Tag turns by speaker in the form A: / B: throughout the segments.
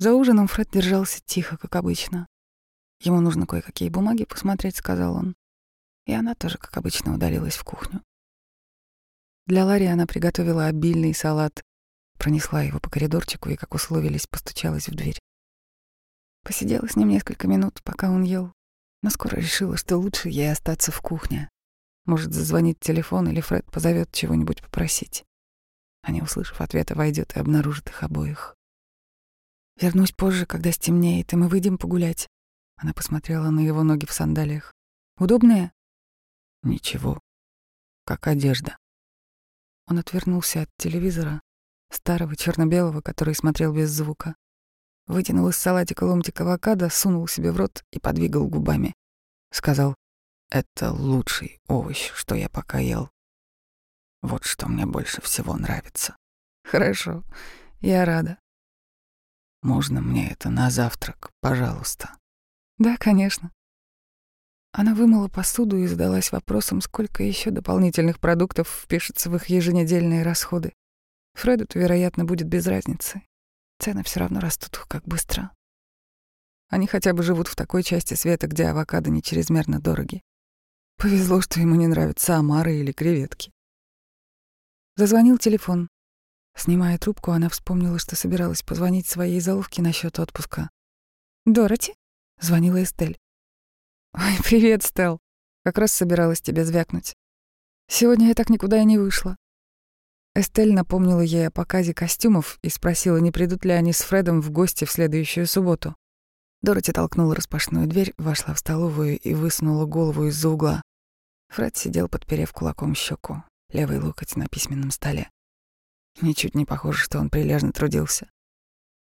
A: За ужином Фред держался тихо, как обычно. Ему нужно кое-какие бумаги посмотреть, сказал он. И она тоже, как обычно, удалилась в кухню. Для Ларри она приготовила обильный салат, пронесла его по коридорчику и, как условились, постучалась в дверь. Посидела с ним несколько минут, пока он ел, но скоро решила, что лучше ей остаться в кухне. Может, зазвонит телефон или Фред позовет чего-нибудь попросить. А не услышав ответа, войдет и обнаружит их обоих. «Вернусь позже, когда стемнеет, и мы выйдем погулять». Она посмотрела на его ноги в сандалиях. «Удобные?»
B: «Ничего. Как одежда».
A: Он отвернулся от телевизора, старого черно-белого, который смотрел без звука. Вытянул из салатика ломтик авокадо, сунул себе в рот и подвигал губами. Сказал,
B: «Это лучший овощ, что я пока ел. Вот что мне больше всего нравится».
A: «Хорошо, я рада».
B: «Можно мне это на завтрак, пожалуйста?»
A: «Да, конечно». Она вымыла посуду и задалась вопросом, сколько еще дополнительных продуктов впишется в их еженедельные расходы. Фреду-то, вероятно, будет без разницы. Цены все равно растут как быстро. Они хотя бы живут в такой части света, где авокадо не чрезмерно дороги. Повезло, что ему не нравятся омары или креветки. Зазвонил телефон. Снимая трубку, она вспомнила, что собиралась позвонить своей заловке насчет отпуска. «Дороти?» — звонила Эстель. «Ой, привет, Стел. Как раз собиралась тебе звякнуть. Сегодня я так никуда и не вышла. Эстель напомнила ей о показе костюмов и спросила, не придут ли они с Фредом в гости в следующую субботу. Дороти толкнула распашную дверь, вошла в столовую и высунула голову из-за угла. Фред сидел, подперев кулаком щеку, левый локоть на письменном столе. Ничуть не похоже, что он прилежно трудился.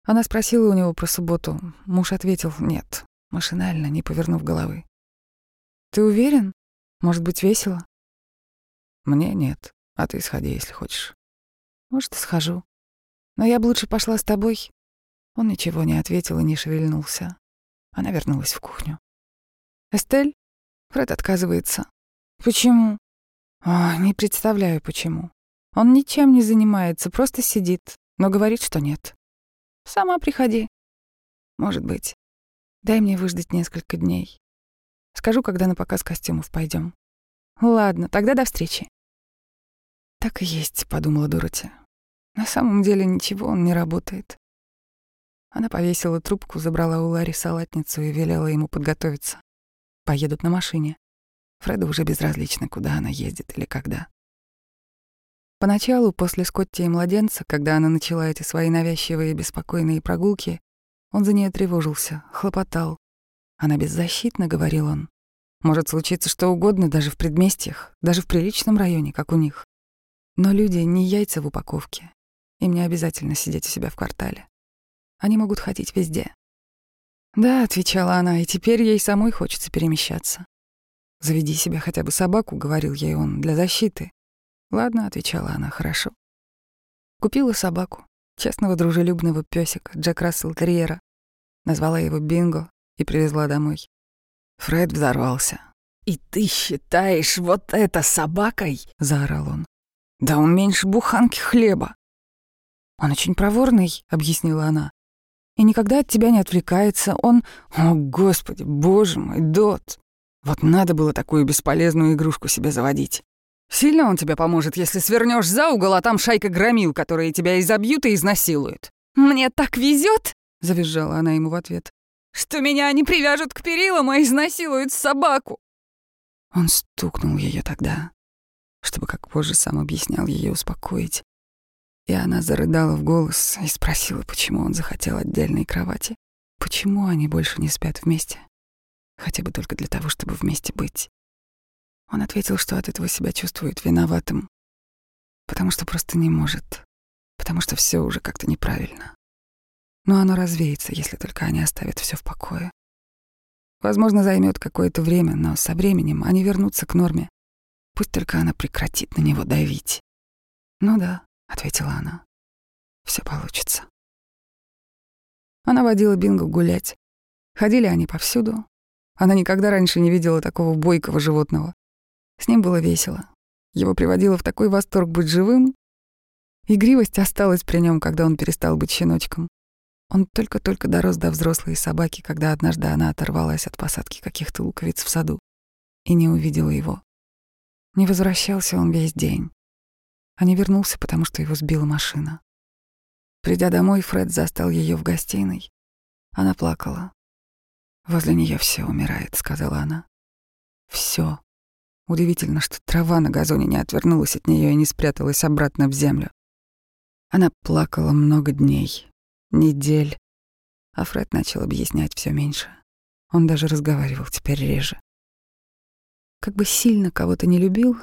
A: Она спросила у него про субботу. Муж ответил «нет», машинально, не повернув головы. «Ты уверен? Может быть, весело?»
B: «Мне нет», а ты сходи, если хочешь.
A: Может, и схожу. Но я бы лучше пошла с тобой. Он ничего не ответил и не шевельнулся. Она вернулась в кухню. Эстель? Фред отказывается. Почему? О, не представляю, почему. Он ничем не занимается, просто сидит, но говорит, что нет. Сама приходи. Может быть. Дай мне выждать несколько дней. Скажу, когда на показ костюмов пойдем. Ладно, тогда до встречи. «Так и есть», — подумала Дороти. «На самом деле ничего он не работает». Она повесила трубку, забрала у Ларри салатницу и велела ему подготовиться. Поедут на машине. Фреду уже безразлично, куда она ездит или когда. Поначалу, после Скотти и младенца, когда она начала эти свои навязчивые и беспокойные прогулки, он за нее тревожился, хлопотал. Она беззащитна, говорил он. Может случиться что угодно даже в предместьях, даже в приличном районе, как у них. Но люди не яйца в упаковке. Им не обязательно сидеть у себя в квартале. Они могут ходить везде. «Да», — отвечала она, — «и теперь ей самой хочется перемещаться». «Заведи себе хотя бы собаку», — говорил ей он, — «для защиты». «Ладно», — отвечала она, — «хорошо». Купила собаку, честного дружелюбного пёсика, Джек Рассел Терьера. Назвала его Бинго и привезла домой. Фред взорвался. «И ты считаешь вот это собакой?» — заорал он. Да он меньше буханки хлеба. Он очень проворный, объяснила она. И никогда от тебя не отвлекается. Он... О, господи, боже мой, Дот. Вот надо было такую бесполезную игрушку себе заводить. Сильно он тебе поможет, если свернешь за угол, а там шайка громил, которые тебя изобьют и изнасилуют. «Мне так везет, завизжала она ему в ответ, «что меня не привяжут к перилам, а изнасилуют собаку». Он стукнул ее тогда, чтобы, как позже сам объяснял, ее успокоить. И она зарыдала в голос и спросила, почему он захотел отдельной кровати. Почему они больше не спят вместе? Хотя бы только для того, чтобы вместе быть. Он ответил, что от этого себя чувствует виноватым, потому что просто не может, потому что все уже как-то неправильно. Но оно развеется, если только они оставят все в покое. Возможно, займет какое-то время, но со временем они вернутся к норме, Пусть только она прекратит на него давить. «Ну да», — ответила она, — «все получится». Она водила Бинго гулять. Ходили они повсюду. Она никогда раньше не видела такого бойкого животного. С ним было весело. Его приводило в такой восторг быть живым. Игривость осталась при нем, когда он перестал быть щеночком. Он только-только дорос до взрослой собаки, когда однажды она оторвалась от посадки каких-то луковиц в саду и не увидела его. Не возвращался он весь день, а не вернулся, потому что его сбила машина. Придя домой, Фред застал ее в гостиной. Она плакала. «Возле нее все умирает», — сказала она. Все. Удивительно, что трава на газоне не отвернулась от нее и не спряталась обратно в землю. Она плакала много дней, недель, а Фред начал объяснять все меньше. Он даже разговаривал теперь реже. Как бы сильно кого-то не любил,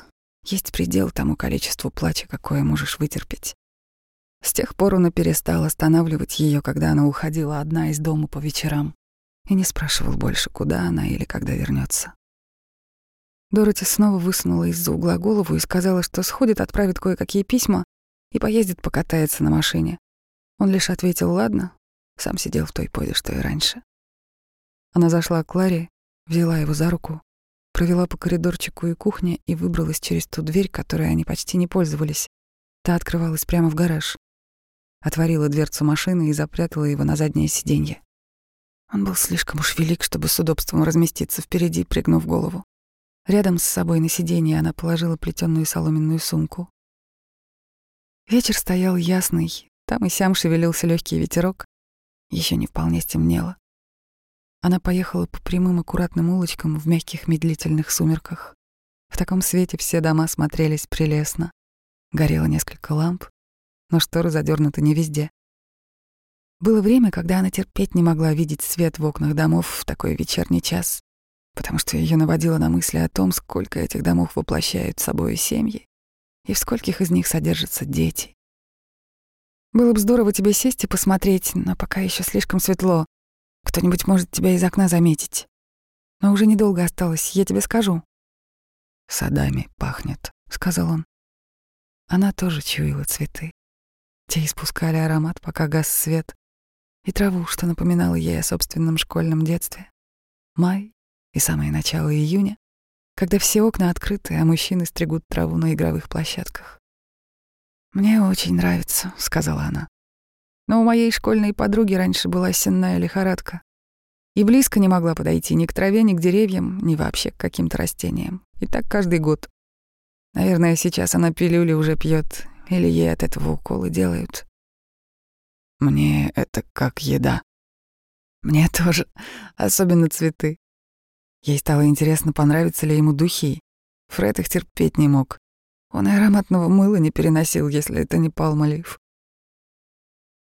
A: есть предел тому количеству плача, какое можешь вытерпеть. С тех пор он и перестал останавливать ее, когда она уходила одна из дома по вечерам, и не спрашивал больше, куда она или когда вернется. Дороти снова высунула из-за угла голову и сказала, что сходит, отправит кое-какие письма и поездит покатается на машине. Он лишь ответил «ладно», сам сидел в той позе, что и раньше. Она зашла к Кларе, взяла его за руку, провела по коридорчику и кухне и выбралась через ту дверь, которой они почти не пользовались. Та открывалась прямо в гараж. Отворила дверцу машины и запрятала его на заднее сиденье. Он был слишком уж велик, чтобы с удобством разместиться впереди, пригнув голову. Рядом с собой на сиденье она положила плетённую соломенную сумку. Вечер стоял ясный, там и сям шевелился легкий ветерок. Еще не вполне стемнело. Она поехала по прямым аккуратным улочкам в мягких медлительных сумерках. В таком свете все дома смотрелись прелестно. Горело несколько ламп, но шторы задернуты не везде. Было время, когда она терпеть не могла видеть свет в окнах домов в такой вечерний час потому что ее наводило на мысли о том, сколько этих домов воплощают собой семьи и в скольких из них содержатся дети. Было бы здорово тебе сесть и посмотреть, но пока еще слишком светло. Кто-нибудь может тебя из окна заметить. Но уже недолго осталось, я тебе скажу.
B: «Садами пахнет», — сказал он.
A: Она тоже чуяла цветы. Те испускали аромат, пока гас свет, и траву, что напоминало ей о собственном школьном детстве. Май и самое начало июня, когда все окна открыты, а мужчины стригут траву на игровых площадках. «Мне очень нравится», — сказала она. «Но у моей школьной подруги раньше была сенная лихорадка. И близко не могла подойти ни к траве, ни к деревьям, ни вообще к каким-то растениям. И так каждый год. Наверное, сейчас она пилюли уже пьет, или ей от этого уколы делают.
B: Мне это как еда.
A: Мне тоже, особенно цветы. Ей стало интересно, понравятся ли ему духи. Фред их терпеть не мог. Он и ароматного мыла не переносил, если это не палмолив.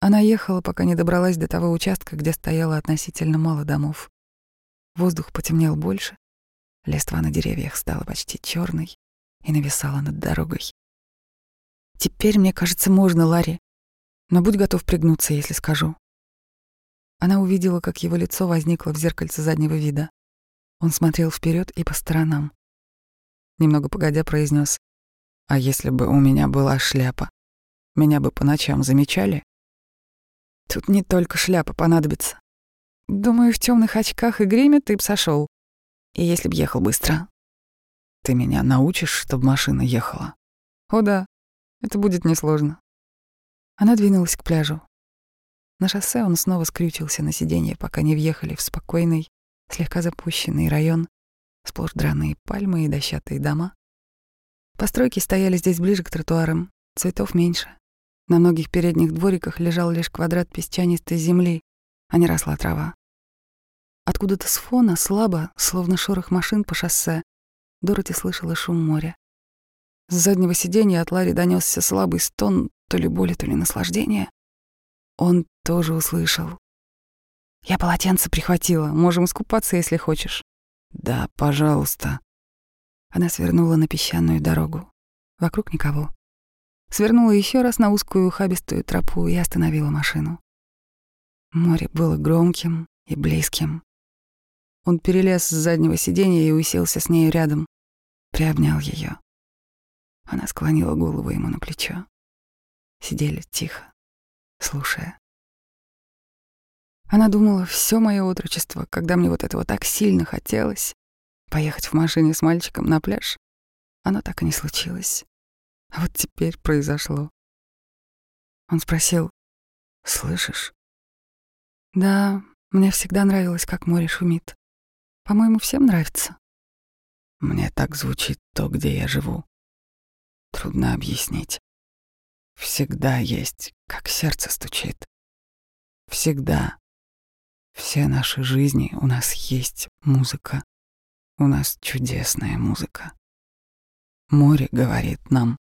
A: Она ехала, пока не добралась до того участка, где стояло относительно мало домов. Воздух потемнел больше, листва на деревьях стала почти черной и нависала над дорогой. «Теперь, мне кажется, можно, Ларри, но будь готов пригнуться, если скажу». Она увидела, как его лицо возникло в зеркальце заднего вида. Он смотрел вперед и по сторонам. Немного погодя произнес: «А если бы у меня была шляпа, меня бы по ночам замечали?» «Тут не только шляпа понадобится. Думаю, в темных очках и гриме ты б сошел. И если б ехал быстро».
B: «Ты меня научишь, чтобы машина ехала?»
A: «О да, это будет несложно». Она двинулась к пляжу. На шоссе он снова скрючился на сиденье, пока не въехали в спокойный, слегка запущенный район, сплошь драные пальмы и дощатые дома. Постройки стояли здесь ближе к тротуарам, цветов меньше. На многих передних двориках лежал лишь квадрат песчанистой земли, а не росла трава. Откуда-то с фона, слабо, словно шорох машин по шоссе, Дороти слышала шум моря. С заднего сиденья от Ларри донесся слабый стон, то ли боли, то ли наслаждения. Он тоже услышал. Я полотенце прихватила. Можем искупаться, если хочешь.
B: Да, пожалуйста.
A: Она свернула на песчаную дорогу. Вокруг никого. Свернула еще раз на узкую ухабистую тропу и остановила машину. Море было громким и близким. Он перелез с заднего сиденья и уселся с нею рядом. Приобнял ее. Она склонила голову ему на плечо. Сидели тихо, слушая. Она думала, все мое отрочество, когда мне вот этого так сильно хотелось, поехать в машине с мальчиком на пляж, оно так и не случилось. А вот теперь произошло. Он спросил, «Слышишь?» Да, мне всегда нравилось, как море шумит. По-моему, всем нравится.
B: Мне так звучит то, где я живу. Трудно объяснить. Всегда есть, как сердце стучит. Всегда. Все наши жизни у нас есть музыка. У нас чудесная музыка. Море говорит нам,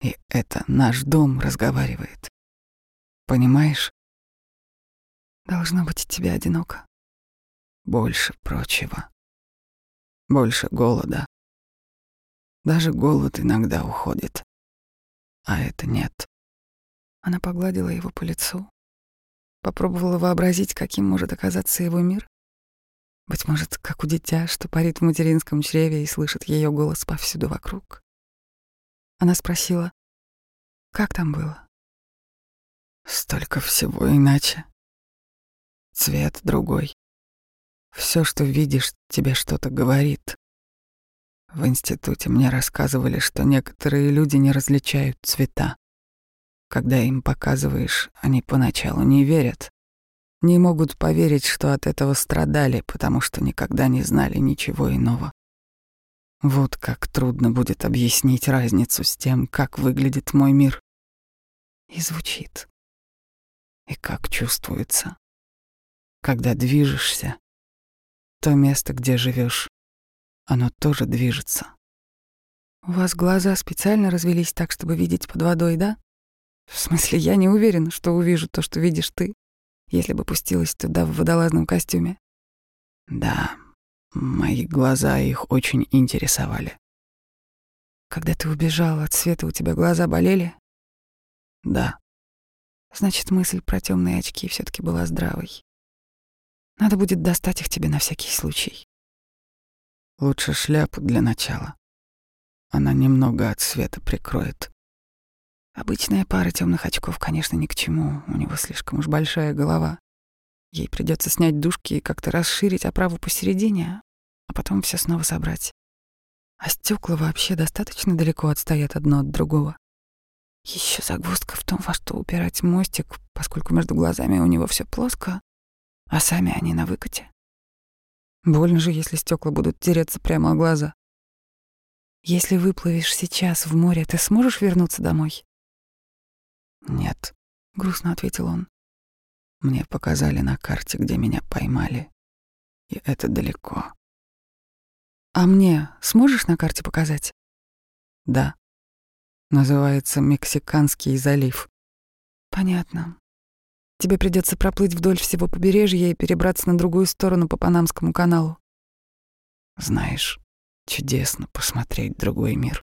B: и это наш дом разговаривает. Понимаешь?
A: Должно быть тебе одиноко.
B: Больше прочего. Больше голода. Даже голод иногда уходит. А это нет.
A: Она погладила его по лицу. Попробовала вообразить, каким может оказаться его мир. Быть может, как у дитя, что парит в материнском чреве и слышит ее голос повсюду вокруг. Она спросила, как там было?
B: Столько всего иначе. Цвет другой. Все, что видишь, тебе что-то говорит. В институте мне рассказывали, что некоторые люди не различают цвета. Когда им показываешь, они поначалу не верят. Не могут поверить, что от этого страдали, потому что никогда не знали ничего иного. Вот как трудно будет объяснить разницу с тем, как выглядит мой мир.
A: И звучит.
B: И как чувствуется. Когда движешься, то место, где живешь, оно тоже движется.
A: У вас глаза специально развелись так, чтобы видеть под водой, да? В смысле, я не уверена, что увижу то, что видишь ты, если бы пустилась туда в водолазном костюме.
B: Да, мои глаза их очень интересовали.
A: Когда ты убежал от света, у тебя глаза болели?
B: Да.
A: Значит, мысль про темные очки все таки была здравой. Надо будет достать их тебе на всякий случай.
B: Лучше шляпу для начала. Она немного от света прикроет.
A: Обычная пара темных очков, конечно, ни к чему. У него слишком уж большая голова. Ей придется снять дужки и как-то расширить оправу посередине, а потом все снова собрать. А стекла вообще достаточно далеко отстоят одно от другого. Еще загвоздка в том, во что упирать мостик, поскольку между глазами у него все плоско, а сами они на выкате. Больно же, если стекла будут тереться прямо о глаза. Если выплывешь сейчас в море, ты сможешь вернуться домой?
B: «Нет», —
A: грустно ответил он.
B: «Мне показали на карте, где меня поймали, и это далеко».
A: «А мне сможешь на карте показать?»
B: «Да. Называется Мексиканский залив».
A: «Понятно. Тебе придется проплыть вдоль всего побережья и перебраться на другую сторону по Панамскому каналу».
B: «Знаешь, чудесно посмотреть другой мир».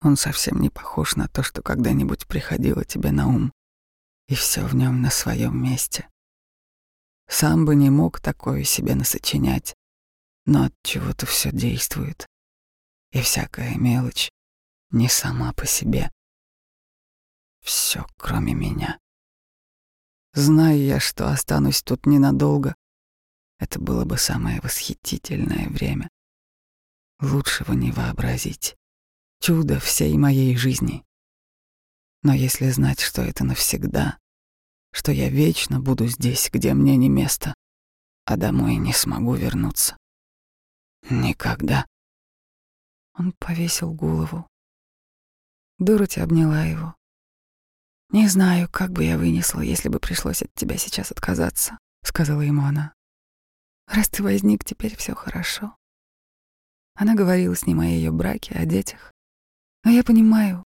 B: Он совсем не похож на то, что когда-нибудь приходило тебе на ум, и все в нем на своем месте. Сам бы не мог такое себе насочинять, но от чего-то все действует, и всякая мелочь не сама по себе. Все, кроме меня. Зная я, что останусь тут ненадолго, это было бы самое восхитительное время. Лучшего не вообразить чудо всей моей жизни. Но если знать, что это навсегда, что я вечно буду здесь, где мне не место, а домой не смогу вернуться. Никогда.
A: Он повесил голову. Дороти обняла его. «Не знаю, как бы я вынесла, если бы пришлось от тебя сейчас отказаться», — сказала ему она. «Раз ты возник, теперь все хорошо». Она говорила с ним о ее браке, о детях. Но я понимаю,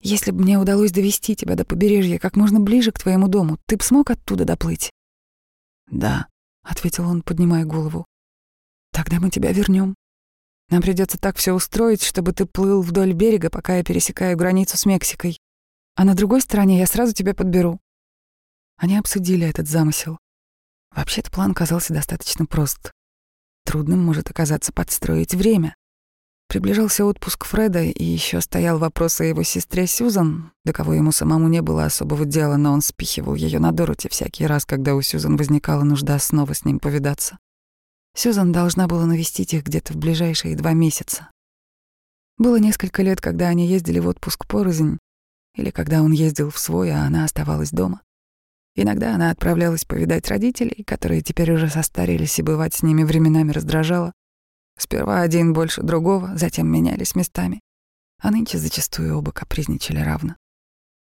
A: если бы мне удалось довести тебя до побережья как можно ближе к твоему дому, ты б смог оттуда доплыть?
B: Да,
A: ответил он, поднимая голову. Тогда мы тебя вернем. Нам придется так все устроить, чтобы ты плыл вдоль берега, пока я пересекаю границу с Мексикой. А на другой стороне я сразу тебя подберу. Они обсудили этот замысел. Вообще-то план казался достаточно прост. Трудным может оказаться подстроить время. Приближался отпуск Фреда, и еще стоял вопрос о его сестре Сьюзан, до кого ему самому не было особого дела, но он спихивал ее на Дороти всякий раз, когда у Сьюзан возникала нужда снова с ним повидаться. Сьюзан должна была навестить их где-то в ближайшие два месяца. Было несколько лет, когда они ездили в отпуск порознь, или когда он ездил в свой, а она оставалась дома. Иногда она отправлялась повидать родителей, которые теперь уже состарились, и бывать с ними временами раздражала. Сперва один больше другого, затем менялись местами. А нынче зачастую оба капризничали равно.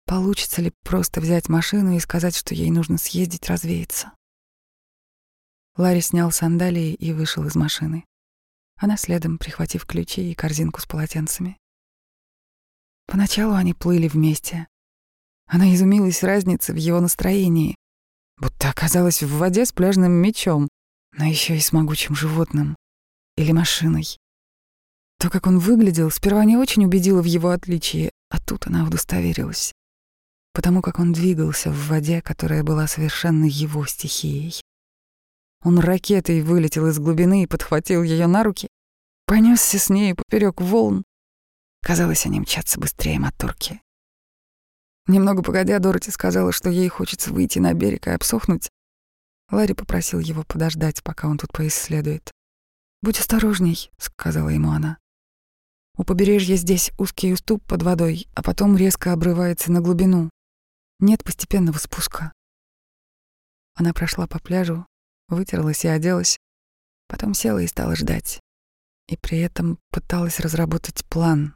A: Получится ли просто взять машину и сказать, что ей нужно съездить развеяться? Ларри снял сандалии и вышел из машины. Она следом, прихватив ключи и корзинку с полотенцами. Поначалу они плыли вместе. Она изумилась разнице в его настроении, будто оказалась в воде с пляжным мечом, но еще и с могучим животным или машиной. То, как он выглядел, сперва не очень убедило в его отличии, а тут она удостоверилась. Потому как он двигался в воде, которая была совершенно его стихией. Он ракетой вылетел из глубины и подхватил ее на руки, понесся с ней поперек волн. Казалось, они мчатся быстрее моторки. Немного погодя, Дороти сказала, что ей хочется выйти на берег и обсохнуть. Ларри попросил его подождать, пока он тут поисследует. «Будь осторожней», — сказала ему она. «У побережья здесь узкий уступ под водой, а потом резко обрывается на глубину. Нет постепенного спуска». Она прошла по пляжу, вытерлась и оделась, потом села и стала ждать. И при этом пыталась разработать план.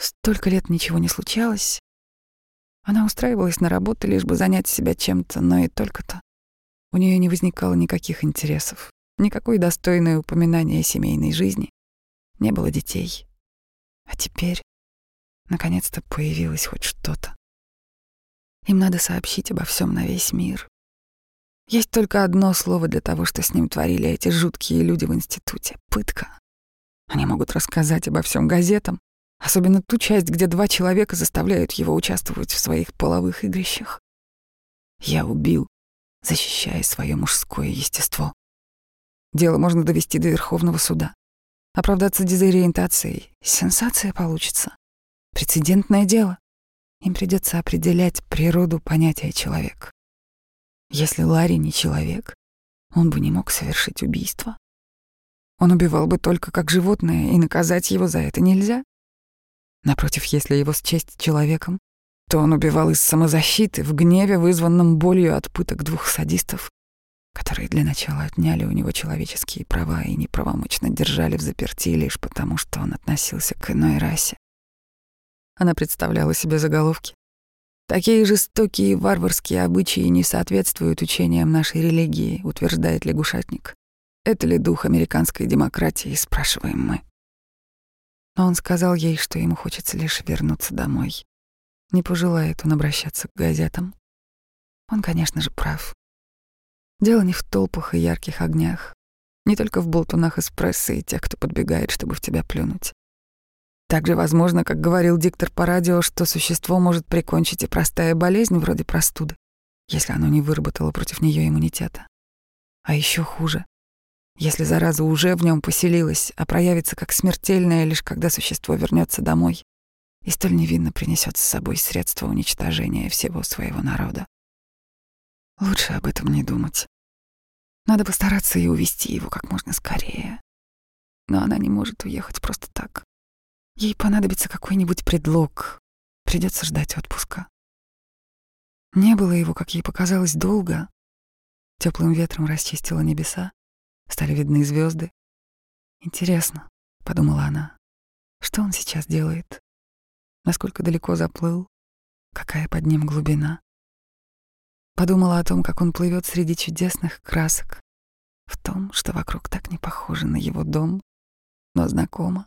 A: Столько лет ничего не случалось. Она устраивалась на работу, лишь бы занять себя чем-то, но и только-то. У нее не возникало никаких интересов. Никакой достойной упоминания семейной жизни. Не было детей. А теперь, наконец-то, появилось хоть что-то. Им надо сообщить обо всем на весь мир. Есть только одно слово для того, что с ним творили эти жуткие люди в институте — пытка. Они могут рассказать обо всем газетам, особенно ту часть, где два человека заставляют его участвовать в своих половых игрищах. Я убил, защищая свое мужское естество. Дело можно довести до Верховного суда. Оправдаться дезориентацией. Сенсация получится. Прецедентное дело. Им придется определять природу понятия «человек». Если Ларри не человек, он бы не мог совершить убийство. Он убивал бы только как животное, и наказать его за это нельзя. Напротив, если его счесть человеком, то он убивал из самозащиты в гневе, вызванном болью от пыток двух садистов, которые для начала отняли у него человеческие права и неправомочно держали в заперти лишь потому, что он относился к иной расе. Она представляла себе заголовки. Такие жестокие варварские обычаи не соответствуют учениям нашей религии, утверждает лягушатник. Это ли дух американской демократии, спрашиваем мы. Но он сказал ей, что ему хочется лишь вернуться домой. Не пожелает он обращаться к газетам. Он, конечно же, прав. Дело не в толпах и ярких огнях, не только в болтунах из прессы и тех, кто подбегает, чтобы в тебя плюнуть. Также возможно, как говорил диктор по радио, что существо может прикончить и простая болезнь вроде простуды, если оно не выработало против нее иммунитета. А еще хуже, если зараза уже в нем поселилась, а проявится как смертельная лишь когда существо вернется домой и столь невинно принесет с собой средства уничтожения всего своего народа. Лучше об этом не думать. Надо постараться и увести его как можно скорее. Но она не может уехать просто так. Ей понадобится какой-нибудь предлог. Придется ждать отпуска. Не было его, как ей показалось, долго. Теплым ветром расчистило небеса, стали видны звезды. Интересно, подумала она, что он сейчас делает? Насколько далеко заплыл? Какая под ним глубина? Подумала о том, как он плывет среди чудесных красок, в том, что вокруг так не похоже на его дом, но знакомо.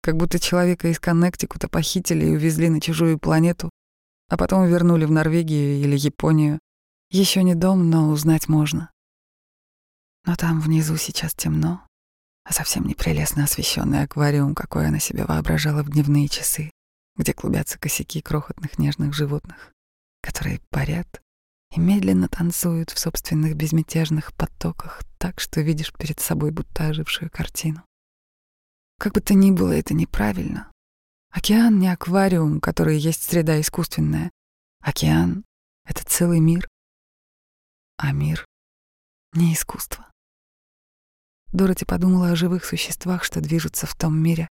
A: Как будто человека из Коннектикута похитили и увезли на чужую планету, а потом вернули в Норвегию или Японию. Еще не дом, но узнать можно. Но там внизу сейчас темно, а совсем не прелестно освещенный аквариум, какой она себе воображала в дневные часы, где клубятся косяки крохотных нежных животных, которые парят и медленно танцуют в собственных безмятежных потоках так, что видишь перед собой будто ожившую картину. Как бы то ни было, это неправильно. Океан не аквариум, который есть среда искусственная. Океан — это целый мир. А мир — не искусство. Дороти подумала о живых существах, что движутся в том мире.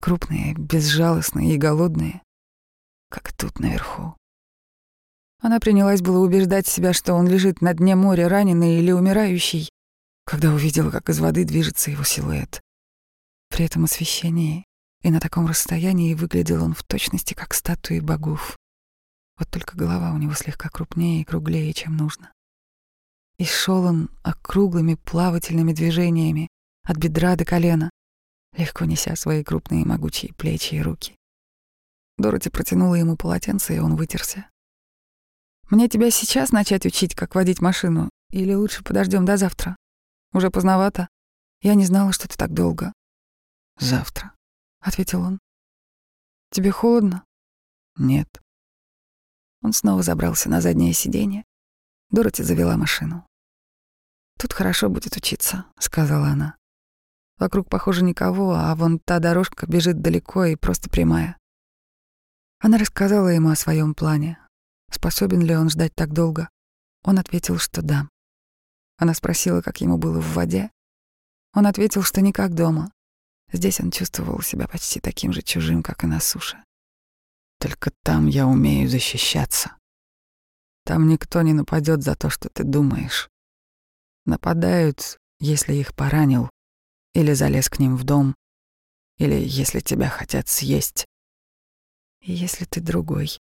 A: Крупные, безжалостные и голодные, как тут наверху. Она принялась было убеждать себя, что он лежит на дне моря раненый или умирающий, когда увидела, как из воды движется его силуэт. При этом освещении и на таком расстоянии выглядел он в точности как статуи богов. Вот только голова у него слегка крупнее и круглее, чем нужно. И шел он округлыми плавательными движениями от бедра до колена, легко неся свои крупные могучие плечи и руки. Дороти протянула ему полотенце, и он вытерся. «Мне тебя сейчас начать учить, как водить машину, или лучше подождем до завтра? Уже поздновато. Я не знала, что ты так долго».
B: «Завтра», —
A: ответил он. «Тебе холодно?»
B: «Нет».
A: Он снова забрался на заднее сиденье. Дороти завела машину. «Тут хорошо будет учиться», — сказала она. «Вокруг, похоже, никого, а вон та дорожка бежит далеко и просто прямая. Она рассказала ему о своем плане. Способен ли он ждать так долго? Он ответил, что да. Она спросила, как ему было в воде. Он ответил, что не как дома. Здесь он чувствовал себя почти таким же чужим, как и на суше.
B: Только там я умею защищаться. Там никто не нападет за то, что ты думаешь. Нападают, если их поранил, или залез к ним в дом, или если тебя хотят съесть.
A: И если ты другой.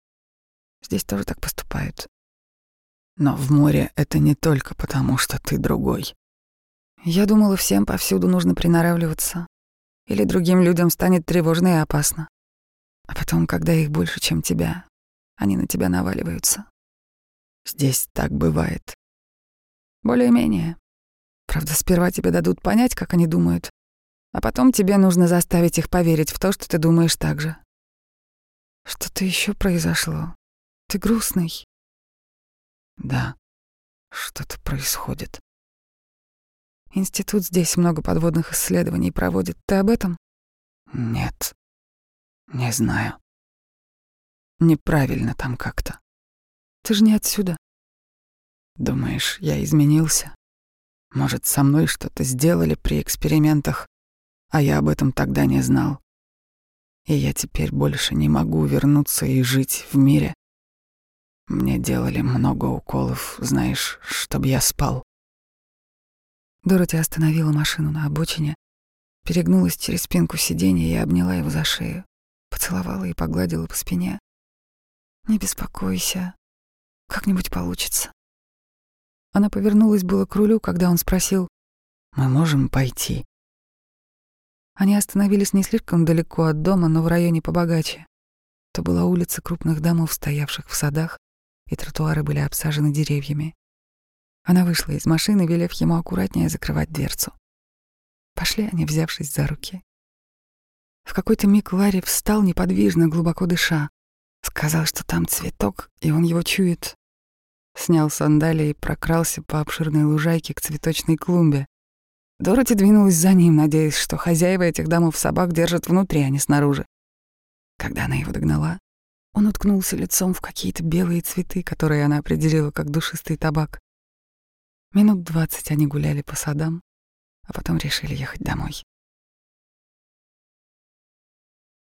A: Здесь тоже так поступают.
B: Но в море это не только потому, что ты другой.
A: Я думала, всем повсюду нужно приноравливаться. Или другим людям станет тревожно и опасно. А потом, когда их больше, чем тебя, они на тебя наваливаются.
B: Здесь так бывает.
A: Более-менее. Правда, сперва тебе дадут понять, как они думают, а потом тебе нужно заставить их поверить в то, что ты думаешь так же. Что-то еще произошло. Ты грустный.
B: Да, что-то происходит.
A: Институт здесь много подводных исследований проводит. Ты об этом?
B: Нет. Не знаю. Неправильно там как-то.
A: Ты же не отсюда.
B: Думаешь, я изменился? Может, со мной что-то сделали при экспериментах, а я об этом тогда не знал и я теперь больше не могу вернуться и жить в мире. Мне делали много уколов, знаешь, чтобы я спал.
A: Дороти остановила машину на обочине, перегнулась через спинку сиденья и обняла его за шею, поцеловала и погладила по спине. «Не беспокойся, как-нибудь получится». Она повернулась было к рулю, когда он спросил,
B: «Мы можем пойти?»
A: Они остановились не слишком далеко от дома, но в районе побогаче. Это была улица крупных домов, стоявших в садах, и тротуары были обсажены деревьями. Она вышла из машины, велев ему аккуратнее закрывать дверцу. Пошли они, взявшись за руки. В какой-то миг Ларри встал неподвижно, глубоко дыша. Сказал, что там цветок, и он его чует. Снял сандалии и прокрался по обширной лужайке к цветочной клумбе. Дороти двинулась за ним, надеясь, что хозяева этих домов собак держат внутри, а не снаружи. Когда она его догнала, он уткнулся лицом в какие-то белые цветы, которые она определила как душистый табак. Минут двадцать они гуляли по садам, а потом решили ехать домой.